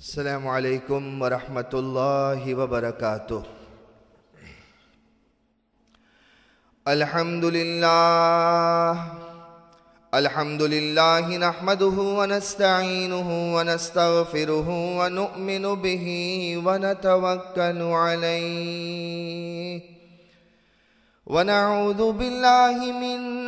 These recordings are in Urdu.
السلام عليكم ورحمة الله وبركاته الحمد لله الحمد لله نحمده ونستعينه ونستغفره ونؤمن به ونتوكل عليه ونعوذ بالله من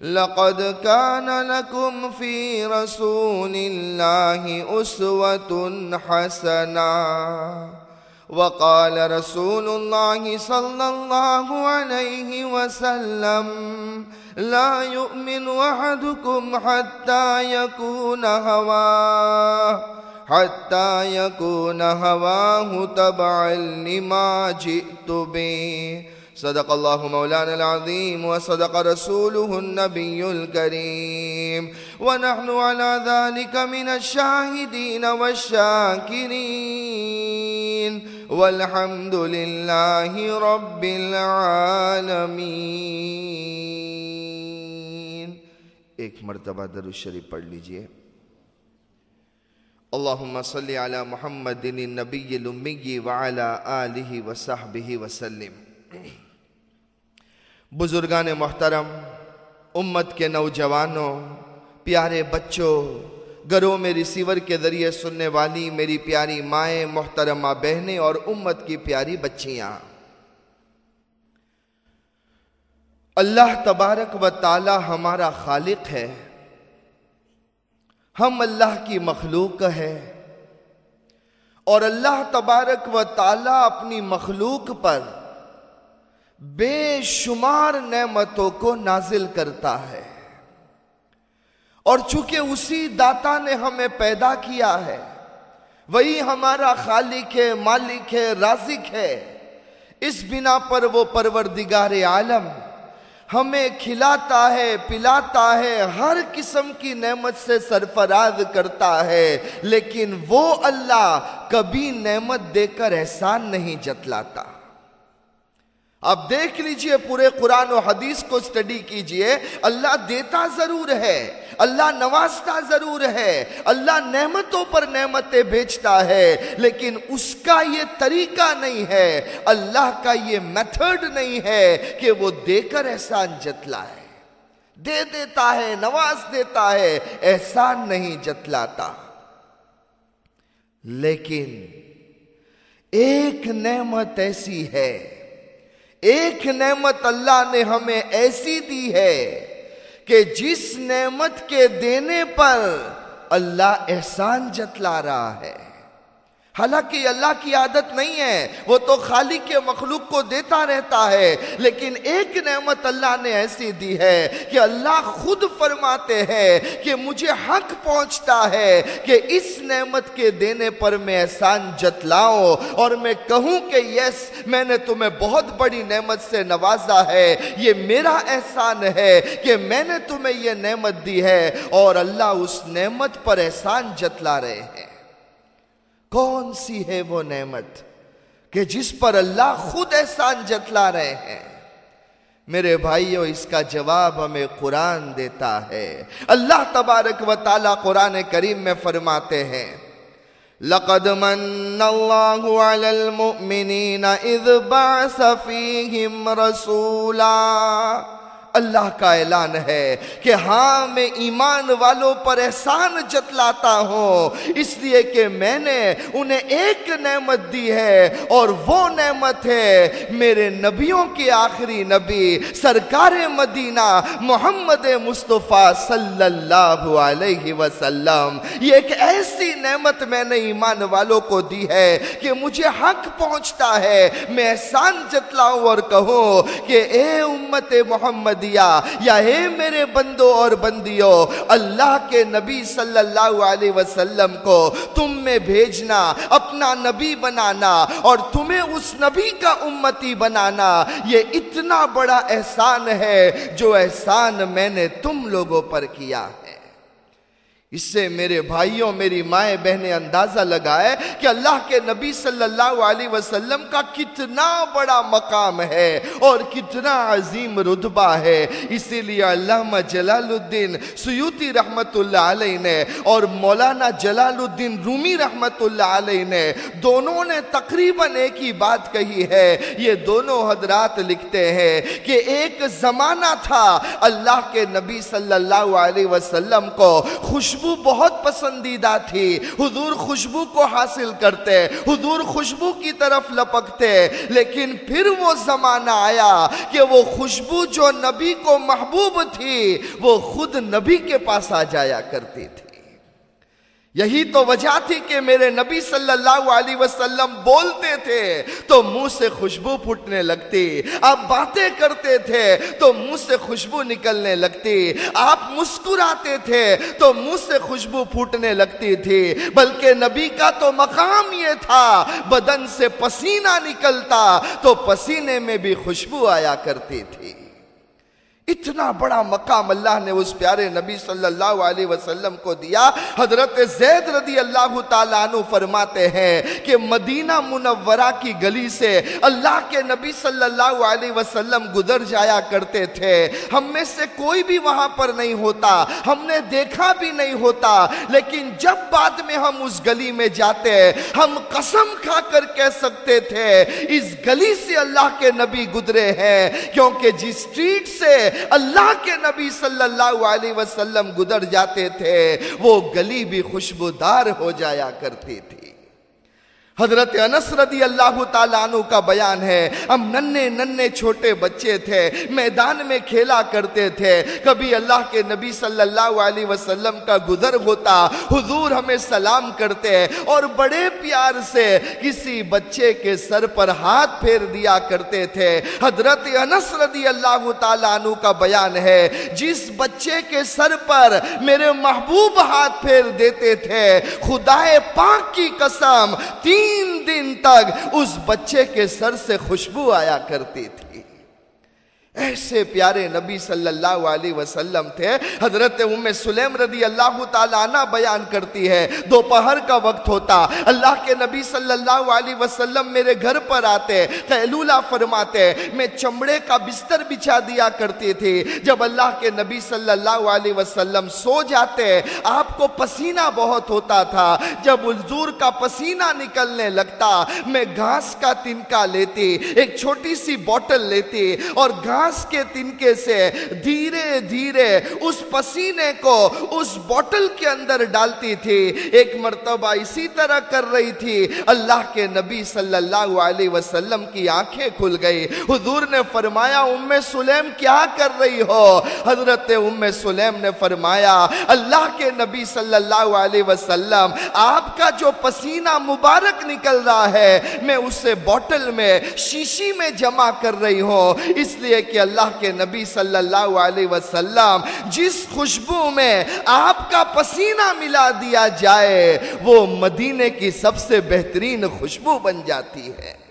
لقد كان لكم في رسول الله أسوة حسنة. وقال رسول الله صلى الله عليه وسلم لا يؤمن أحدكم حتى يكون هواه حتى يكون هواه تبعا لما جئت به. صدق الله مولانا العظيم وصدق رسوله النبي الكريم ونحن على ذلك من الشاهدين والشاكرين والحمد لله رب العالمين ایک مرتبہ درود شریف پڑھ لیجیے. اللہم صلی علی محمد النبی الامی وعلا آلہ وصحبہ وسلم بزرگان محترم، امت کے نوجوانوں، پیارے بچوں، گھروں میں ریسیور کے ذریعے سننے والی میری پیاری مائیں، محترمہ بہنیں اور امت کی پیاری بچیاں۔ اللہ تبارک و تعالی ہمارا خالق ہے۔ ہم اللہ کی مخلوق ہے اور اللہ تبارک و تعالی اپنی مخلوق پر بے شمار نعمتوں کو نازل کرتا ہے۔ اور چونکہ اسی داتا نے ہمیں پیدا کیا ہے، وہی ہمارا خالق ہے، مالک ہے، رازق ہے۔ اس بنا پر وہ پروردگار عالم ہمیں کھلاتا ہے، پلاتا ہے، ہر قسم کی نعمت سے سرفراز کرتا ہے۔ لیکن وہ اللہ کبھی نعمت دے کر احسان نہیں جتلاتا۔ آپ دیکھ لیجیے پورے قرآن و حدیث کو سٹڈی کیجیے۔ اللہ دیتا ضرور ہے، اللہ نوازتا ضرور ہے، اللہ نعمتوں پر نعمتیں بیچتا ہے، لیکن اس کا یہ طریقہ نہیں ہے، اللہ کا یہ میتھڈ نہیں ہے کہ وہ دے کر احسان جتلا ہے دے دیتا ہے، نواز دیتا ہے، احسان نہیں جتلاتا۔ لیکن ایک نعمت ایسی ہے ایک نعمت اللہ نے ہمیں ایسی دی ہے کہ جس نعمت کے دینے پر اللہ احسان جتلا رہا ہے۔ حالانکہ اللہ کی عادت نہیں ہے، وہ تو خالق کے مخلوق کو دیتا رہتا ہے، لیکن ایک نعمت اللہ نے ایسی دی ہے کہ اللہ خود فرماتے ہیں کہ مجھے حق پہنچتا ہے کہ اس نعمت کے دینے پر میں احسان جتلاؤں اور میں کہوں کہ یس، میں نے تمہیں بہت بڑی نعمت سے نوازا ہے، یہ میرا احسان ہے کہ میں نے تمہیں یہ نعمت دی ہے اور اللہ اس نعمت پر احسان جتلا رہے ہیں۔ کون سی ہے وہ نعمت کہ جس پر اللہ خود احسان جتلا رہے ہیں؟ میرے بھائیوں اس کا جواب ہمیں قرآن دیتا ہے۔ اللہ تبارک و تعالی قرآن کریم میں فرماتے ہیں، لقد من الله على المؤمنين إذ بعث فيهم رسولا۔ اللہ کا اعلان ہے کہ ہاں میں ایمان والوں پر احسان جتلاتا ہوں۔ اس لیے کہ میں نے انہیں ایک نعمت دی ہے اور وہ نعمت ہے میرے نبیوں کے آخری نبی، سرکار مدینہ محمد مصطفیٰ صلی اللہ علیہ وسلم۔ یہ ایک ایسی نعمت میں نے ایمان والوں کو دی ہے کہ مجھے حق پہنچتا ہے۔ میں احسان جتلاؤں اور کہوں کہ اے امت دیا۔ یا اے میرے بندوں اور بندیوں اللہ کے نبی صلی اللہ علیہ وسلم کو تم میں بھیجنا، اپنا نبی بنانا اور تمہیں اس نبی کا امتی بنانا، یہ اتنا بڑا احسان ہے جو احسان میں نے تم لوگوں پر کیا ہے۔ اس سے میرے بھائیوں، میری مائیں بہنیں اندازہ لگائے کہ اللہ کے نبی صلی اللہ علیہ وسلم کا کتنا بڑا مقام ہے اور کتنا عظیم رتبہ ہے۔ اسی لیے علامہ جلال الدین سیوتی رحمت اللہ علیہ نے اور مولانا جلال الدین رومی رحمت اللہ علیہ نے دونوں نے تقریباً ایک ہی بات کہی ہے۔ یہ دونوں حضرات لکھتے ہیں کہ ایک زمانہ تھا اللہ کے نبی صلی اللہ علیہ وسلم کو خوش خوشبو بہت پسندیدہ تھی۔ حضور خوشبو کو حاصل کرتے، حضور خوشبو کی طرف لپکتے، لیکن پھر وہ زمانہ آیا کہ وہ خوشبو جو نبی کو محبوب تھی، وہ خود نبی کے پاس آ جایا کرتی تھی۔ یہی تو وجہ تھی کہ میرے نبی صلی اللہ علیہ وسلم بولتے تھے تو منہ سے خوشبو پھوٹنے لگتی، آپ باتیں کرتے تھے تو منہ سے خوشبو نکلنے لگتی، آپ مسکراتے تھے تو منہ سے خوشبو پھوٹنے لگتی تھی، بلکہ نبی کا تو مقام یہ تھا، بدن سے پسینہ نکلتا تو پسینے میں بھی خوشبو آیا کرتی تھی۔ اتنا بڑا مقام اللہ نے اس پیارے نبی صلی اللہ علیہ وسلم کو دیا۔ حضرت زید رضی اللہ تعالیٰ عنہ فرماتے ہیں کہ مدینہ منورہ کی گلی سے اللہ کے نبی صلی اللہ علیہ وسلم گزر جایا کرتے تھے۔ ہم میں سے کوئی بھی وہاں پر نہیں ہوتا، ہم نے دیکھا بھی نہیں ہوتا، لیکن جب بعد میں ہم اس گلی میں جاتے، ہم قسم کھا کر کہہ سکتے تھے، اس گلی سے اللہ کے نبی گزرے ہیں، کیونکہ جس سٹریٹ سے اللہ کے نبی صلی اللہ علیہ وسلم گزر جاتے تھے، وہ گلی بھی خوشبودار ہو جایا کرتی تھی حضرت انس رضی اللہ تعالیٰ عنہ کا بیان ہے۔ ہم ننے ننے چھوٹے بچے تھے، میدان میں کھیلا کرتے تھے۔ کبھی اللہ کے نبی صلی اللہ علیہ وسلم کا گزر ہوتا، حضور ہمیں سلام کرتے اور بڑے پیار سے کسی بچے کے سر پر ہاتھ پھیر دیا کرتے تھے۔ حضرت انس رضی اللہ تعالیٰ عنہ کا بیان ہے، جس بچے کے سر پر میرے محبوب ہاتھ پھیر دیتے تھے خدا پاک کی قسم، تین تین دن تک اس بچے کے سر سے خوشبو آیا کرتی تھی۔ ایسے پیارے نبی صلی اللہ علیہ وسلم تھے، حضرت ام سلیم رضی اللہ تعالیٰ عنہ بیان کرتی ہے، دوپہر کا وقت ہوتا، اللہ کے نبی صلی اللہ علیہ وسلم میرے گھر پر آتے، قیلولہ فرماتے، میں چمڑے کا بستر بچھا دیا کرتی تھی۔ جب اللہ کے نبی صلی اللہ علیہ وسلم سو جاتے، آپ کو پسینہ بہت ہوتا تھا۔ جب حضور کا پسینہ نکلنے لگتا، میں گھاس کا تنکا لیتی، ایک چھوٹی سی بوٹل لیتی اور گھاس گھاس کے تنکے سے دھیرے دھیرے اس پسینے کو اس بوٹل کے اندر ڈالتی تھی، ایک مرتبہ اسی طرح کر رہی تھی۔ اللہ کے نبی صلی اللہ علیہ وسلم کی آنکھیں کھل گئی حضور نے فرمایا، ام سلیم، کیا کر رہی ہو؟ حضرت ام سلیم نے فرمایا، اللہ کے نبی صلی اللہ علیہ وسلم، آپ کا جو پسینہ مبارک نکل رہا ہے، میں اسے بوٹل میں، شیشی میں جمع کر رہی ہوں۔ اس لیے کہ کہ اللہ کے نبی صلی اللہ علیہ وسلم جس خوشبو میں آپ کا پسینہ ملا دیا جائے، وہ مدینے کی سب سے بہترین خوشبو بن جاتی ہے۔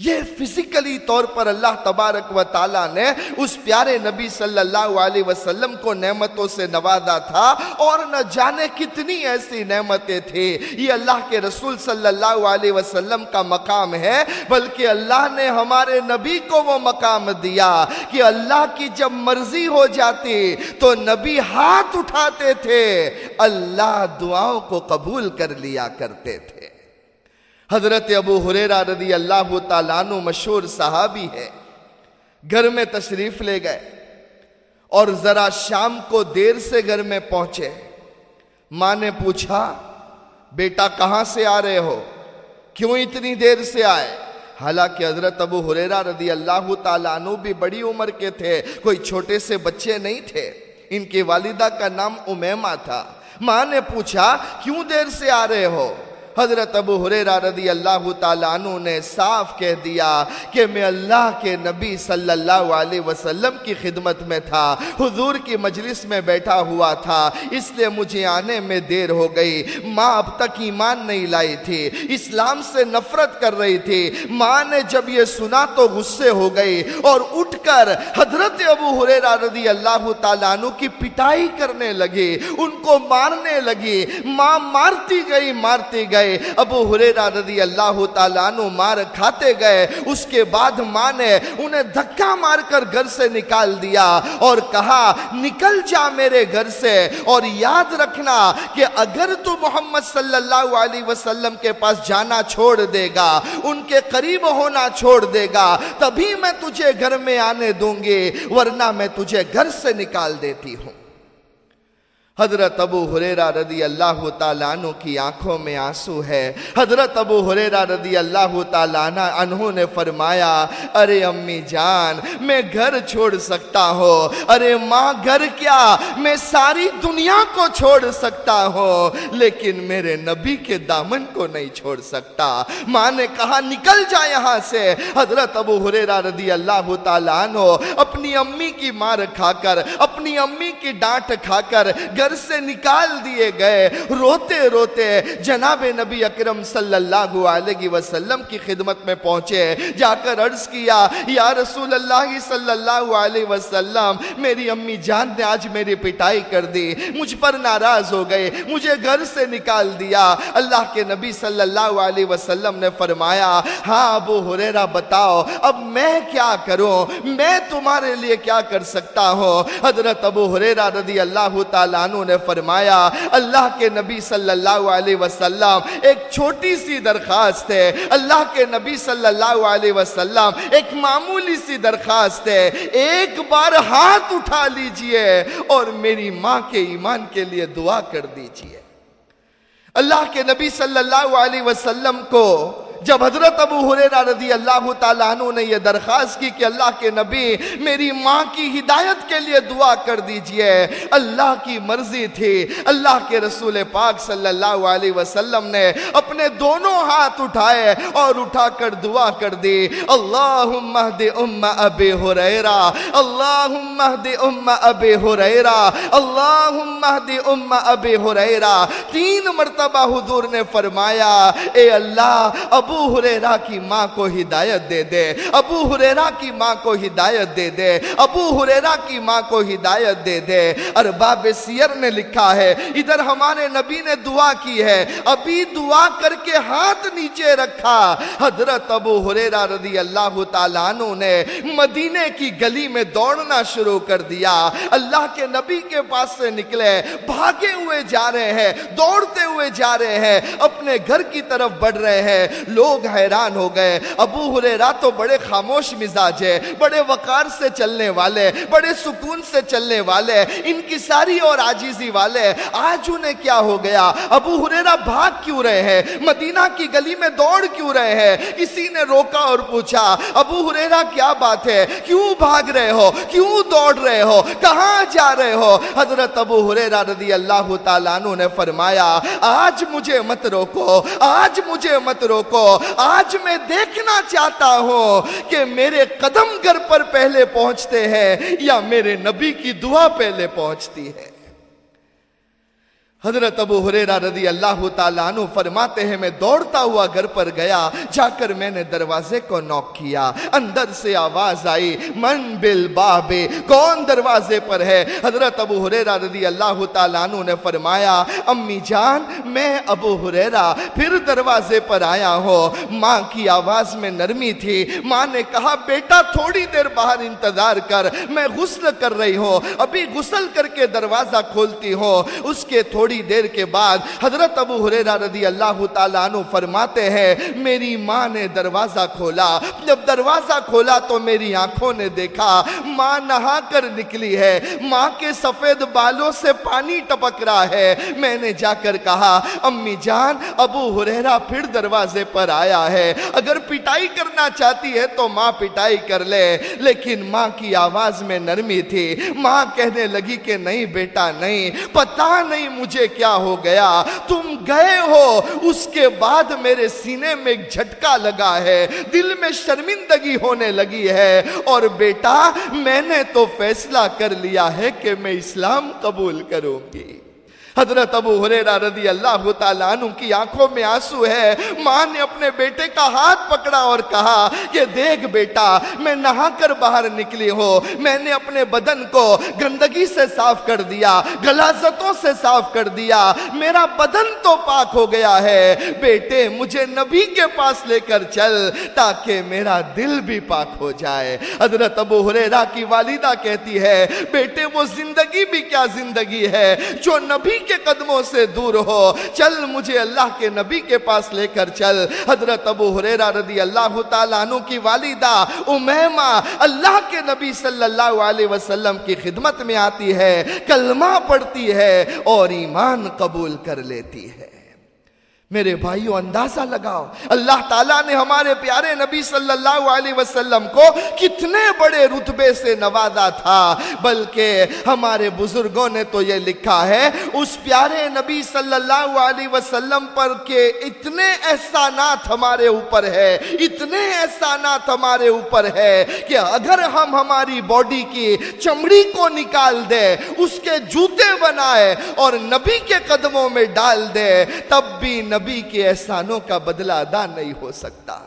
یہ فزیکلی طور پر اللہ تبارک و تعالیٰ نے اس پیارے نبی صلی اللہ علیہ وسلم کو نعمتوں سے نوازا تھا اور نہ جانے کتنی ایسی نعمتیں تھیں۔ یہ اللہ کے رسول صلی اللہ علیہ وسلم کا مقام ہے، بلکہ اللہ نے ہمارے نبی کو وہ مقام دیا کہ اللہ کی جب مرضی ہو جاتی تو نبی ہاتھ اٹھاتے تھے، اللہ دعاؤں کو قبول کر لیا کرتے تھے۔ حضرت ابو حریرہ رضی اللہ تعالیٰ عنہ مشہور صحابی ہے گھر میں تشریف لے گئے اور ذرا شام کو دیر سے گھر میں پہنچے۔ ماں نے پوچھا، بیٹا کہاں سے آ رہے ہو؟ کیوں اتنی دیر سے آئے؟ حالانکہ حضرت ابو حریرہ رضی اللہ تعالیٰ عنہ بھی بڑی عمر کے تھے، کوئی چھوٹے سے بچے نہیں تھے۔ ان کی والدہ کا نام امیمہ تھا۔ ماں نے پوچھا، کیوں دیر سے آ رہے ہو؟ حضرت ابو حریرہ رضی اللہ تعالیٰ عنہ نے صاف کہہ دیا کہ میں اللہ کے نبی صلی اللہ علیہ وسلم کی خدمت میں تھا، حضور کی مجلس میں بیٹھا ہوا تھا، اس لیے مجھے آنے میں دیر ہو گئی۔ ماں اب تک ایمان نہیں لائی تھی، اسلام سے نفرت کر رہی تھی۔ ماں نے جب یہ سنا تو غصے ہو گئی اور اٹھ کر حضرت ابو حریرہ رضی اللہ تعالیٰ عنہ کی پٹائی کرنے لگی، ان کو مارنے لگی۔ ماں مارتی گئی مارتی گئی۔ گئے، ابو حریرہ رضی اللہ تعالیٰ عنہ مار کھاتے گئے، اس کے بعد ماں نے انہیں دھکا مار کر گھر سے نکال دیا اور کہا، نکل جا میرے گھر سے اور یاد رکھنا کہ اگر تو محمد صلی اللہ علیہ وسلم کے پاس جانا چھوڑ دے گا، ان کے قریب ہونا چھوڑ دے گا، تبھی میں تجھے گھر میں آنے دوں گی، ورنہ میں تجھے گھر سے نکال دیتی ہوں۔ حضرت ابو حریرہ رضی اللہ تعالیٰ عنہ کی آنکھوں میں آنسو ہے۔ حضرت ابو حریرہ رضی اللہ تعالیٰ عنہ نے فرمایا، ارے امی جان، میں گھر چھوڑ سکتا ہوں۔ ارے ماں، گھر کیا؟ میں ساری دنیا کو چھوڑ سکتا ہوں۔ لیکن میرے نبی کے دامن کو نہیں چھوڑ سکتا۔ ماں نے کہا، نکل جا یہاں سے۔ حضرت ابو حریرہ رضی اللہ تعالیٰ عنہ اپنی امی کی مار کھا کر، اپنی امی کی ڈانٹ کھا کر، گھر گھر سے نکال دیے گئے۔ روتے روتے جناب نبی اکرم صلی اللہ علیہ وسلم کی خدمت میں پہنچے۔ جا کر عرض کیا، یا رسول اللہ صلی اللہ علیہ وسلم، میری امی جان نے آج میری پٹائی کر دی۔ مجھ پر ناراض ہو گئے۔ مجھے گھر سے نکال دیا۔ اللہ کے نبی صلی اللہ علیہ وسلم نے فرمایا ہاں ابو حریرہ بتاؤ، اب میں کیا کروں؟ میں تمہارے لیے کیا کر سکتا ہوں؟ حضرت ابو حریرہ رضی اللہ تعالیٰ عنہ نے فرمایا، اللہ کے نبی صلی اللہ علیہ وسلم ایک چھوٹی سی درخواست ہے۔ اللہ کے نبی صلی اللہ علیہ وسلم ایک معمولی سی درخواست ہے۔ ایک بار ہاتھ اٹھا لیجیے اور میری ماں کے ایمان کے لیے دعا کر دیجیے۔ اللہ کے نبی صلی اللہ علیہ وسلم کو جب حضرت ابو حریرہ رضی اللہ تعالیٰ عنہ نے یہ درخواست کی کہ اللہ کے نبی میری ماں کی ہدایت کے لیے دعا کر دیجیے، اللہ کی مرضی تھی۔ اللہ کے رسول پاک صلی اللہ علیہ وسلم نے اپنے دونوں ہاتھ اٹھائے اور اٹھا کر دعا کر دی۔ اللہم اہد ام ابی حریرہ اللہم اہد ام ابی حریرہ اللہم اہد ام ابی حریرہ تین مرتبہ حضور نے فرمایا، اے اللہ، اب ابو حریرہ کی ماں کو ہدایت دے دے، ابو حریرہ کی ماں کو ہدایت دے دے، ابو حریرہ کی ماں کو ہدایت دے دے۔ ارباب سیر نے لکھا ہے، ادھر ہمارے نبی نے دعا کی ہے۔ ابھی دعا کر کے ہاتھ نیچے رکھا۔ حضرت ابو حریرہ رضی اللہ تعالیٰ عنہ نے مدینے کی گلی میں دوڑنا شروع کر دیا۔ اللہ کے نبی کے پاس سے نکلے، بھاگے ہوئے جا رہے ہیں، دوڑتے ہوئے جا رہے ہیں، اپنے گھر کی طرف بڑھ رہے ہیں۔ لوگ حیران ہو گئے۔ ابو حریرہ تو بڑے خاموش مزاج ہے بڑے وقار سے چلنے والے، بڑے سکون سے چلنے والے ان کی ساری اور آجیزی والے۔ آج انہیں کیا ہو گیا؟ ابو حریرہ بھاگ کیوں رہے ہیں؟ مدینہ کی گلی میں دوڑ کیوں رہے ہیں؟ کسی نے روکا اور پوچھا، ابو حریرہ کیا بات ہے؟ کیوں بھاگ رہے ہو؟ کیوں دوڑ رہے ہو؟ کہاں جا رہے ہو؟ حضرت ابو حریرہ رضی اللہ تعالیٰ عنہ نے فرمایا، آج مجھے مت روکو، آج مجھے مت روکو۔ آج میں دیکھنا چاہتا ہوں کہ میرے قدم گھر پر پہلے پہنچتے ہیں یا میرے نبی کی دعا پہلے پہنچتی ہے۔ حضرت ابو حریرہ رضی اللہ تعالیٰ عنہ فرماتے ہیں، میں دوڑتا ہوا گھر پر گیا، جا کر میں نے دروازے کو نوک کیا۔ اندر سے آواز آئی، من بالبابے کون دروازے پر ہے؟ حضرت ابو حریرہ رضی اللہ تعالیٰ عنہ نے فرمایا، امی جان، میں ابو حریرہ پھر دروازے پر آیا ہوں۔ ماں کی آواز میں نرمی تھی۔ ماں نے کہا، بیٹا، تھوڑی دیر باہر انتظار کر، میں غسل کر رہی ہوں۔ ابھی غسل کر کے دروازہ کھولتی ہوں۔ اس کے تھوڑی تھوڑی دیر کے بعد حضرت ابو حریرہ رضی اللہ تعالیٰ عنہ فرماتے ہیں، میری ماں نے دروازہ کھولا۔ جب دروازہ کھولا تو میری آنکھوں نے دیکھا، ماں نہا کر نکلی ہے۔ ماں کے سفید بالوں سے پانی ٹپک رہا ہے۔ میں نے جا کر کہا، امی جان، ابو حریرہ پھر دروازے پر آیا ہے۔ اگر پٹائی کرنا چاہتی ہے تو ماں پٹائی کر لے۔ لیکن ماں کی آواز میں نرمی تھی۔ ماں کہنے لگی کہ نہیں بیٹا، نہیں۔ پتا نہیں مجھے کیا ہو گیا؟ تم گئے ہو، اس کے بعد میرے سینے میں ایک جھٹکا لگا ہے، دل میں شرمندگی ہونے لگی ہے۔ اور بیٹا، میں نے تو فیصلہ کر لیا ہے کہ میں اسلام قبول کروں گی۔ حضرت ابو حریرہ رضی اللہ تعالیٰ عنہ کی آنکھوں میں آنسو ہے۔ ماں نے اپنے بیٹے کا ہاتھ پکڑا اور کہا کہ دیکھ بیٹا، میں نہا کر باہر نکلی ہوں۔ میں نے اپنے بدن کو گندگی سے صاف کر دیا، غلازتوں سے صاف کر دیا۔ میرا بدن تو پاک ہو گیا ہے۔ بیٹے، مجھے نبی کے پاس لے کر چل تاکہ میرا دل بھی پاک ہو جائے۔ حضرت ابو حریرہ کی والدہ کہتی ہے، بیٹے، وہ زندگی بھی کیا زندگی ہے۔ جو نبی کے قدموں سے دور ہو۔ چل مجھے اللہ کے نبی کے پاس لے کر چل۔ حضرت ابو حریرہ رضی اللہ تعالیٰ عنہ کی والدہ امیمہ اللہ کے نبی صلی اللہ علیہ وسلم کی خدمت میں آتی ہے، کلمہ پڑھتی ہے اور ایمان قبول کر لیتی ہے۔ میرے بھائیوں اندازہ لگاؤ۔ اللہ تعالیٰ نے ہمارے پیارے نبی صلی اللہ علیہ وسلم کو کتنے بڑے رتبے سے نوازا تھا، بلکہ ہمارے بزرگوں نے تو یہ لکھا ہے، اس پیارے نبی صلی اللہ علیہ وسلم پر کہ اتنے احسانات ہمارے اوپر ہے، اتنے احسانات ہمارے اوپر ہے کہ اگر ہم ہماری باڈی کی چمڑی کو نکال دے، اس کے جوتے بنائے اور نبی کے قدموں میں ڈال دے، تب بھی نبی نبی کے احسانوں کا بدلہ ادا نہیں ہو سکتا۔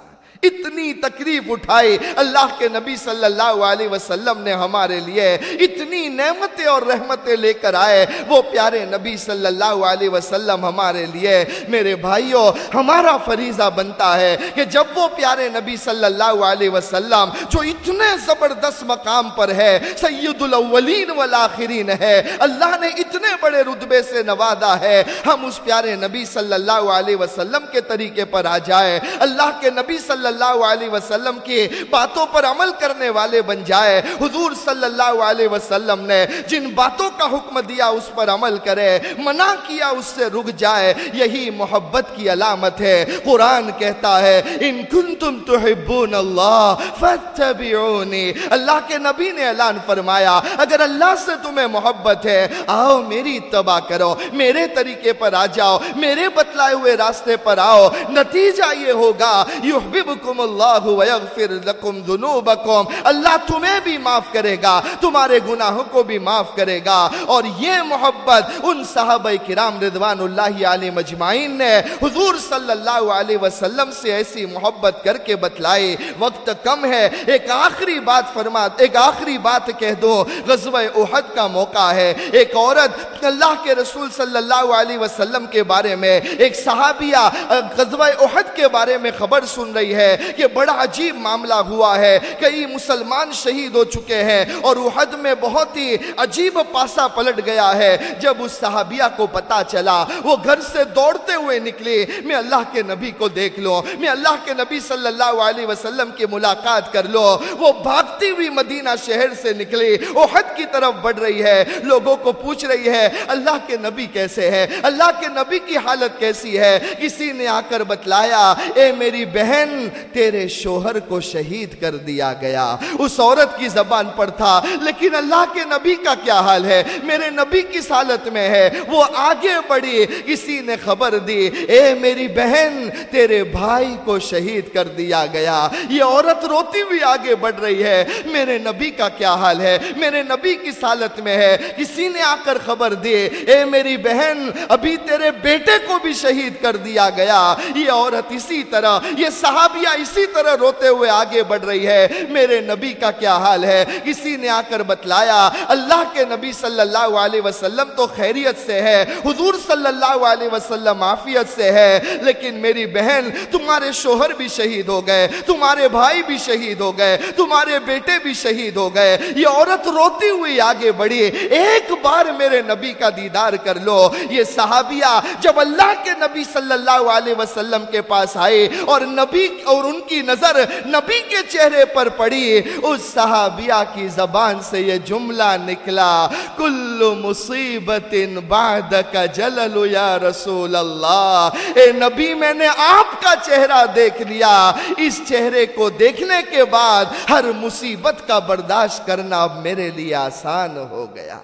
اتنی تکریف اٹھائی۔ اللہ کے نبی صلی اللہ علیہ وسلم نے ہمارے لیے اتنی نعمتیں اور رحمتیں لے کر آئے۔ وہ پیارے نبی صلی اللہ علیہ وسلم ہمارے لیے، میرے بھائیوں ہمارا فریضہ بنتا ہے کہ جب وہ پیارے نبی صلی اللہ علیہ وسلم، جو اتنے زبردست مقام پر ہے سید الاولین والآخرین ہے، اللہ نے اتنے بڑے رتبے سے نوازا ہے، ہم اس پیارے نبی صلی اللہ علیہ وسلم کے طریقے پر آ جائے اللہ کے نبی صلی اللہ اللہ علیہ وسلم کی باتوں پر عمل کرنے والے بن جائے۔ حضور صلی اللہ علیہ وسلم نے جن باتوں کا حکم دیا اس پر عمل کرے، منع کیا اس سے رک جائے۔ یہی محبت کی علامت ہے۔ قرآن کہتا ہے، ان کنتم تحبون اللہ فتبعونی اللہ کے نبی نے اعلان فرمایا، اگر اللہ سے تمہیں محبت ہے، آؤ میری اتباع کرو۔ میرے طریقے پر آ جاؤ۔ میرے بتلائے ہوئے راستے پر آؤ۔ نتیجہ یہ ہوگا، یحببکم یغفرکم اللہ ویغفر ذنوبکم۔ اللہ تمہیں بھی معاف کرے گا، تمہارے گناہوں کو بھی معاف کرے گا۔ اور یہ محبت ان صحابہ کرام رضوان اللہ علیہ مجمعین نے حضور صلی اللہ علیہ وسلم سے ایسی محبت کر کے بتلائی۔ وقت کم ہے، ایک آخری بات فرما، ایک آخری بات کہہ دو۔ غزوہ احد کا موقع ہے۔ ایک عورت اللہ کے رسول صلی اللہ علیہ وسلم کے بارے میں، ایک صحابیہ غزوہ احد کے بارے میں خبر سن رہی ہے۔ کہ بڑا عجیب معاملہ ہوا ہے۔ کئی مسلمان شہید ہو چکے ہیں اور احد میں بہت ہی عجیب پاسا پلٹ گیا ہے۔ جب اس صحابیہ کو پتا چلا، وہ گھر سے دوڑتے ہوئے نکلے میں اللہ کے نبی کو دیکھ لوں میں اللہ کے نبی صلی اللہ علیہ وسلم کی ملاقات کر لو۔ وہ بھاگتی ہوئی مدینہ شہر سے نکلی۔ احد کی طرف بڑھ رہی ہے۔ لوگوں کو پوچھ رہی ہے، اللہ کے نبی کیسے ہے اللہ کے نبی کی حالت کیسی ہے؟ کسی نے آ کر بتلایا، اے میری بہن تیرے شوہر کو شہید کر دیا گیا۔ اس عورت کی زبان پر تھا، لیکن اللہ کے نبی کا کیا حال ہے؟ میرے نبی کس حالت میں ہے؟ وہ آگے بڑھی، کسی نے خبر دی، اے میری بہن، تیرے بھائی کو شہید کر دیا گیا۔ یہ عورت روتی ہوئی آگے بڑھ رہی ہے۔ میرے نبی کا کیا حال ہے؟ میرے نبی کس حالت میں ہے؟ کسی نے آ کر خبر دی، اے میری بہن، ابھی تیرے بیٹے کو بھی شہید کر دیا گیا۔ یہ عورت اسی طرح، یہ صحابی صحابیہ اسی طرح روتے ہوئے آگے بڑھ رہی ہے۔ میرے نبی کا کیا حال ہے؟ کسی نے آ کر بتلایا، اللہ کے نبی صلی اللہ علیہ وسلم تو خیریت سے ہے، حضور صلی اللہ علیہ وسلم عافیت سے ہے، لیکن میری بہن، تمہارے شوہر بھی شہید ہو گئے، تمہارے بھائی بھی شہید ہو گئے، تمہارے بیٹے بھی شہید ہو گئے۔ یہ عورت روتی ہوئی آگے بڑھی، ایک بار میرے نبی کا دیدار کر لو۔ یہ صحابیہ جب اللہ کے نبی صلی اللہ علیہ وسلم کے پاس آئے اور نبی اور ان کی نظر نبی کے چہرے پر پڑی، اس صحابیہ کی زبان سے یہ جملہ نکلا، کل مصیبت بعد کا جلل یا رسول اللہ۔ اے نبی، میں نے آپ کا چہرہ دیکھ لیا۔ اس چہرے کو دیکھنے کے بعد ہر مصیبت کا برداشت کرنا اب میرے لیے آسان ہو گیا۔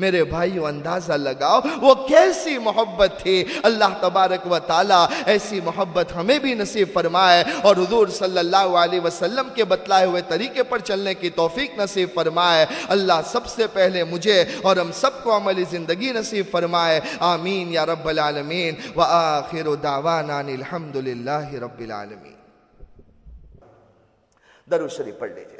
میرے بھائیو اندازہ لگاؤ، وہ کیسی محبت تھی۔ اللہ تبارک و تعالی ایسی محبت ہمیں بھی نصیب فرمائے اور حضور صلی اللہ علیہ وسلم کے بتلائے ہوئے طریقے پر چلنے کی توفیق نصیب فرمائے۔ اللہ سب سے پہلے مجھے اور ہم سب کو عملی زندگی نصیب فرمائے۔ آمین یا رب العالمین۔ وآخر دعوانا الحمدللہ رب العالمین۔ درو شریف پڑھ لیجیے۔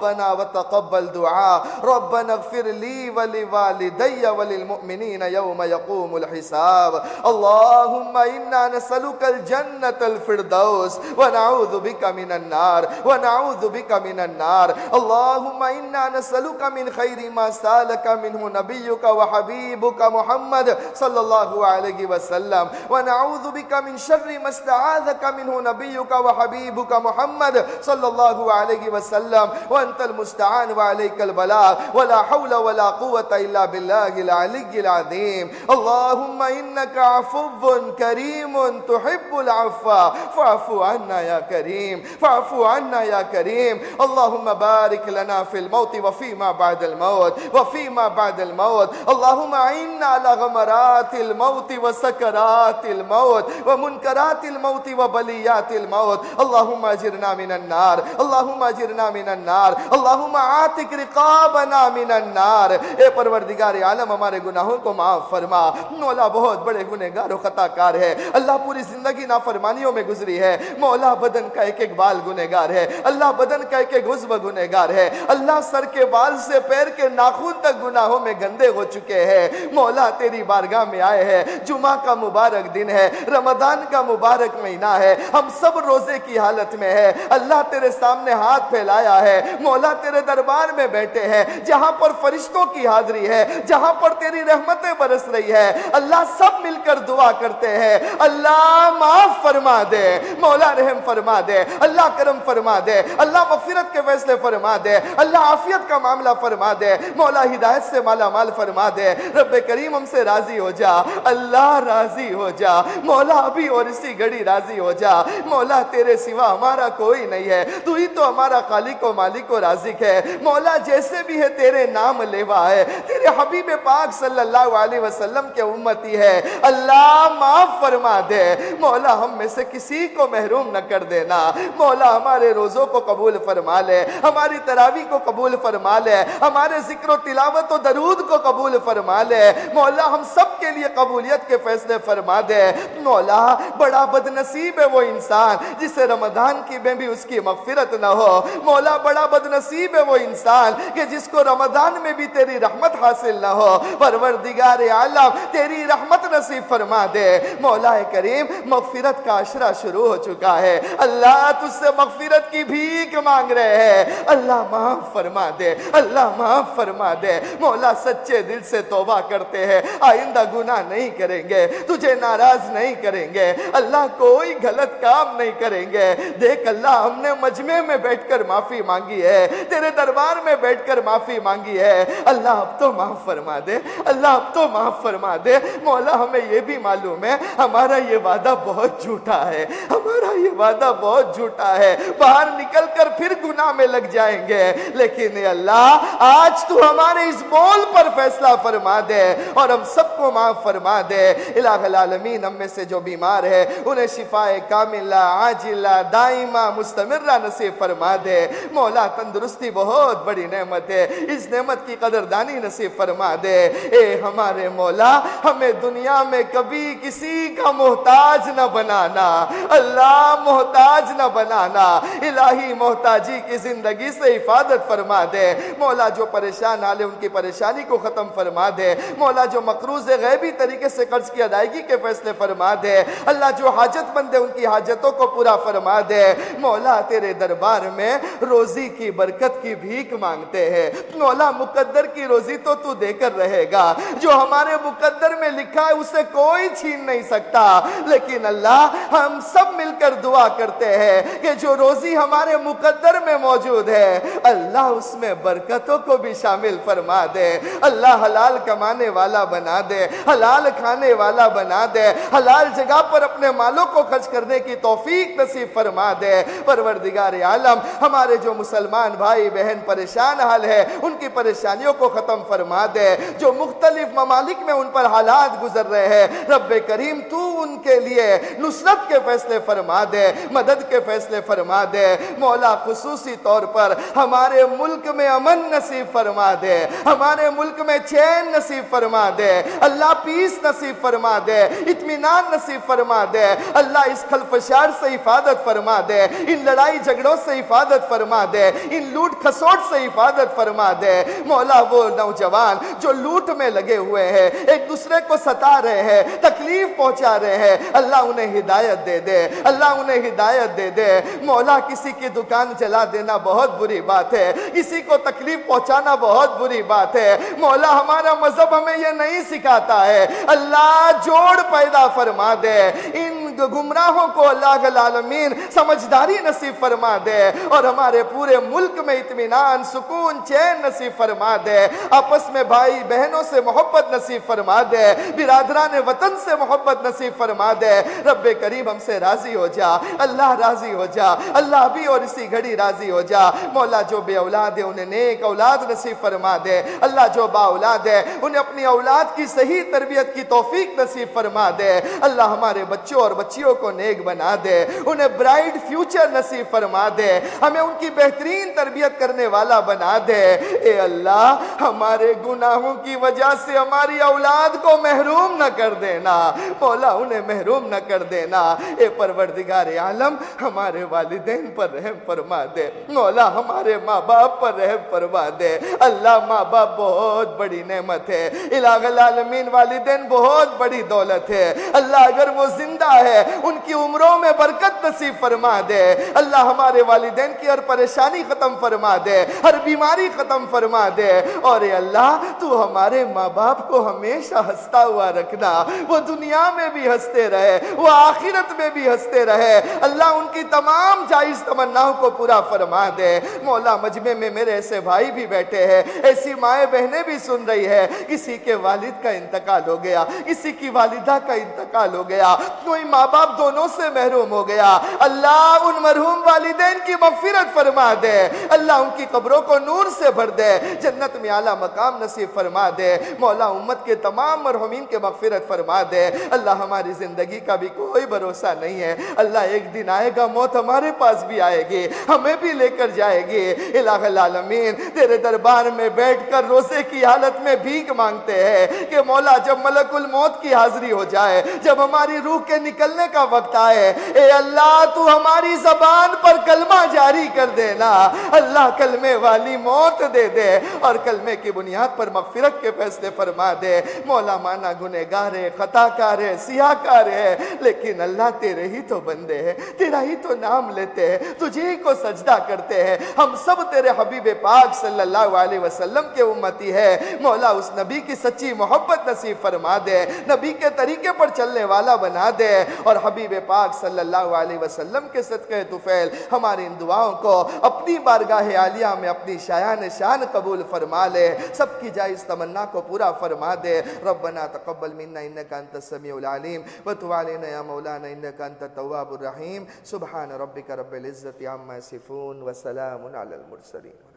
ربنا وتقبل دعاء. ربنا اغفر لي ولوالدي وللمؤمنين يوم يقوم الحساب. اللهم إنا نسألك الجنة الفردوس ونعوذ بك من النار ونعوذ بك من النار. اللهم إنا نسألك من خير ما سألك منه نبيك وحبيبك محمد صلى الله عليه وسلم. ونعوذ بك من شر ما استعاذك منه نبيك وحبيبك محمد صلى الله عليه وسلم. وأن وأنت المستعان وعليك البلاغ ولا حول ولا قوة إلا بالله العلي العظيم. اللهم إنك عفو كريم تحب العفو. فاعفو عنا يا كريم فاعفو عنا يا كريم. اللهم بارك لنا في الموت وفيما بعد الموت وفيما بعد الموت. اللهم عنا على غمرات الموت وسكرات الموت ومنكرات الموت وبليات الموت. اللهم أجرنا من النار اللهم أجرنا من النار. اللہم آتک رقابنا من النار۔ اے پروردگار عالم، ہمارے گناہوں کو معاف فرما۔ مولا بہت بڑے گنہگار و خطا کار ہے۔ اللہ پوری زندگی نافرمانیوں میں گزری ہے۔ مولا بدن کا ایک ایک بال گنہگار ہے۔ اللہ بدن کا ایک ایک عزب گنہگار ہے۔ اللہ سر کے بال سے پیر کے ناخون تک گناہوں میں گندے ہو چکے ہیں۔ مولا تیری بارگاہ میں آئے ہیں۔ جمعہ کا مبارک دن ہے۔ رمضان کا مبارک مہینہ ہے۔ ہم سب روزے کی حالت میں ہے اللہ تیرے سامنے ہاتھ پھیلایا ہے۔ مولا تیرے دربار میں بیٹھے ہیں، جہاں پر فرشتوں کی حاضری ہے، جہاں پر تیری رحمتیں برس رہی ہے اللہ سب مل کر دعا کرتے ہیں۔ اللہ معاف فرما دے، مولا رحم فرما دے، اللہ کرم فرما دے، اللہ مغفرت کے فیصلے فرما دے، اللہ عافیت کا معاملہ فرما دے، مولا ہدایت سے مالا مال فرما دے۔ رب کریم ہم سے راضی ہو جا، اللہ راضی ہو جا۔ مولا ابھی اور اسی گھڑی راضی ہو جا۔ مولا تیرے سوا ہمارا کوئی نہیں ہے۔ تو ہی تو ہمارا خالق و مالک و رازق ہے مولا جیسے بھی ہے تیرے نام لیوا ہے، تیرے حبیب پاک صلی اللہ علیہ وسلم کے امتی ہے۔ اللہ معاف فرما دے۔ مولا ہم میں سے کسی کو محروم نہ کر دینا۔ مولا ہمارے روزوں کو قبول فرما لے، ہماری تراوی کو قبول فرما لے، ہمارے ذکر و تلاوت و درود کو قبول فرما لے۔ مولا ہم سب کے لیے قبولیت کے فیصلے فرما دے۔ مولا بڑا بد نصیب ہے وہ انسان، جسے رمضان کی میں بھی اس کی مغفرت نہ ہو۔ مولا بڑا بد بد نصیب ہے وہ انسان کہ جس کو رمضان میں بھی تیری رحمت حاصل نہ ہو، پروردگار عالم تیری رحمت نصیب فرما دے۔ مولا کریم، مغفرت کا عشرہ شروع ہو چکا ہے۔ اللہ تجھ سے مغفرت کی بھیک مانگ رہے ہیں۔ اللہ معاف فرما دے، اللہ معاف فرما دے۔ مولا سچے دل سے توبہ کرتے ہیں۔ آئندہ گناہ نہیں کریں گے، تجھے ناراض نہیں کریں گے۔ اللہ کوئی غلط کام نہیں کریں گے۔ دیکھ، اللہ ہم نے مجمع میں بیٹھ کر معافی مانگی ہے۔ ہے تیرے دربار میں بیٹھ کر معافی مانگی ہے اللہ اب تو معاف فرما دے اللہ اب تو معاف فرما دے مولا ہمیں یہ بھی معلوم ہے ہمارا یہ وعدہ بہت جھوٹا ہے ہمارا یہ وعدہ بہت جھوٹا ہے باہر نکل کر پھر گناہ میں لگ جائیں گے لیکن اے اللہ آج تو ہمارے اس بول پر فیصلہ فرما دے اور ہم سب کو معاف فرما دے الہ العالمین ہم میں سے جو بیمار ہے انہیں شفا کاملہ عاجلہ دائمہ مستمرہ نصیب فرما دے مولا تندرستی بہت بڑی نعمت ہے۔ اس نعمت کی قدردانی نصیب فرما دے۔ اے ہمارے مولا، ہمیں دنیا میں کبھی کسی کا محتاج نہ بنانا۔ اللہ محتاج نہ بنانا۔ الہی محتاجی کی زندگی سے حفاظت فرما دے۔ مولا جو پریشان حالے ان کی پریشانی کو ختم فرما دے۔ مولا جو مقروض غیبی طریقے سے قرض کی ادائیگی کے فیصلے فرما دے۔ اللہ جو حاجت مند ہے، ان کی حاجتوں کو پورا فرما دے۔ مولا تیرے دربار میں روزی کی کی برکت کی بھیک مانگتے ہیں۔ مولا مقدر کی روزی تو تو دے کر رہے گا۔ جو ہمارے مقدر میں لکھا ہے، اسے کوئی چھین نہیں سکتا۔ لیکن اللہ، ہم سب مل کر دعا کرتے ہیں کہ جو روزی ہمارے مقدر میں موجود ہے، اللہ اس میں برکتوں کو بھی شامل فرما دے۔ اللہ حلال کمانے والا بنا دے، حلال کھانے والا بنا دے۔ حلال جگہ پر اپنے مالوں کو خرچ کرنے کی توفیق نصیب فرما دے۔ پروردگار عالم، ہمارے جو مسلمان مسلمان بھائی بہن پریشان حال ہے، ان کی پریشانیوں کو ختم فرما دے۔ جو مختلف ممالک میں ان پر حالات گزر رہے ہیں، رب کریم تو ان کے لیے نصرت کے فیصلے فرما دے، مدد کے فیصلے فرما دے۔ مولا خصوصی طور پر ہمارے ملک میں امن نصیب فرما دے، ہمارے ملک میں چین نصیب فرما دے۔ اللہ پیس نصیب فرما دے، اطمینان نصیب فرما دے۔ اللہ اس خلفشار سے حفاظت فرما دے، ان لڑائی جھگڑوں سے حفاظت فرما دے۔ ان لوٹ کھسوٹ سے حفاظت فرما دے۔ مولا وہ نوجوان جو لوٹ میں لگے ہوئے ہیں، ایک دوسرے کو ستا رہے ہیں، تکلیف پہنچا رہے ہیں۔ اللہ انہیں ہدایت دے دے، اللہ انہیں ہدایت دے دے۔ مولا کسی کی دکان جلا دینا بہت بری بات ہے، کسی کو تکلیف پہنچانا بہت بری بات ہے۔ مولا ہمارا مذہب ہمیں یہ نہیں سکھاتا ہے۔ اللہ جوڑ پیدا فرما دے۔ ان گمراہوں کو اللہ العالمین سمجھداری نصیب فرما دے۔ اور ہمارے پورے ملک میں اطمینان، سکون، چین نصیب فرما دے۔ آپس میں بھائی بہنوں سے محبت نصیب فرما دے۔ برادران وطن سے محبت نصیب فرما دے۔ رب کریم ہم سے راضی ہو جا۔ اللہ راضی ہو جا۔ اللہ بھی اور اسی گھڑی راضی ہو جا۔ مولا جو بے اولاد ہے، انہیں نیک اولاد نصیب فرما دے۔ اللہ جو با اولاد ہے، انہیں اپنی اولاد کی صحیح تربیت کی توفیق نصیب فرما دے۔ اللہ ہمارے بچوں اور بچیوں کو نیک بنا دے۔ انہیں برائٹ فیوچر نصیب فرما دے۔ ہمیں ان کی بہترین تربیت کرنے والا بنا دے۔ اے اللہ، ہمارے گناہوں کی وجہ سے ہماری اولاد کو محروم نہ کر دینا۔ مولا، انہیں محروم نہ کر دینا۔ اے پروردگار عالم، ہمارے والدین پر رحم فرما دے۔ مولا، ہمارے ماں باپ پر رحم فرما دے۔ اللہ ماں باپ بہت بڑی نعمت ہے۔ الہ العالمین، والدین بہت بڑی دولت ہے۔ اللہ اگر وہ زندہ ہے، ان کی عمروں میں برکت نصیب فرما دے۔ اللہ ہمارے والدین کی ہر پریشانی ختم فرما دے، ہر بیماری ختم فرما دے۔ اور اے اللہ، تو ہمارے ماں باپ کو ہمیشہ ہستا ہوا رکھنا۔ وہ دنیا میں بھی ہستے رہے، وہ آخرت میں بھی ہستے رہے۔ اللہ ان کی تمام جائز تمناؤں کو پورا فرما دے۔ مولا مجمع میں میرے ایسے بھائی بھی بیٹھے ہیں، ایسی مائیں بہنیں بھی سن رہی ہے کسی کے والد کا انتقال ہو گیا، کسی کی والدہ کا انتقال ہو گیا۔ کوئی ماں باپ دونوں سے محروم ہو گیا۔ اللہ ان مرحوم والدین کی مغفرت فرما دے۔ اللہ ان کی قبروں کو نور سے بھر دے، جنت میں اعلیٰ مقام نصیب فرما دے، مولا امت کے تمام مرحومین کے مغفرت فرما دے۔ اللہ ہماری زندگی کا بھی کوئی بھروسہ نہیں ہے۔ اللہ ایک دن آئے گا، موت ہمارے پاس بھی آئے گی، ہمیں بھی لے کر جائے گی۔ الہ العالمین، تیرے دربار میں بیٹھ کر روزے کی حالت میں بھیک مانگتے ہیں کہ مولا جب ملک الموت کی حاضری ہو جائے، جب ہماری روح کے نکلنے کا وقت آئے، اے اللہ تو ہماری زبان پر کلمہ جاری کر دینا۔ اللہ کلمے والی موت دے دے اور کلمے کی بنیاد پر مغفرت کے فیصلے فرما دے۔ مولا مانا گنے گارے خطا کارے سیاہ کارے لیکن اللہ تیرے ہی تو بندے ہیں، تیرا ہی تو نام لیتے ہیں، تجھے ہی کو سجدہ کرتے ہیں۔ ہم سب تیرے حبیب پاک صلی اللہ علیہ وسلم کے امتی ہے مولا اس نبی کی سچی محبت نصیب فرما دے، نبی کے طریقے پر چلنے والا بنا دے۔ اور حبیب پاک صلی اللہ علیہ وسلم کے صدقے طفیل ہماری ان دعاؤں کو اپنی بارگاہ عالیہ میں اپنی شایان شان قبول فرما لے۔ سب کی جائز تمنا کو پورا فرما دے۔ ربنا تقبل منا انکا انت السمیع العلیم۔ وتو علینا یا مولانا انکا انت التواب الرحیم۔ سبحان ربک رب العزت عما یصفون وسلام علی المرسلین۔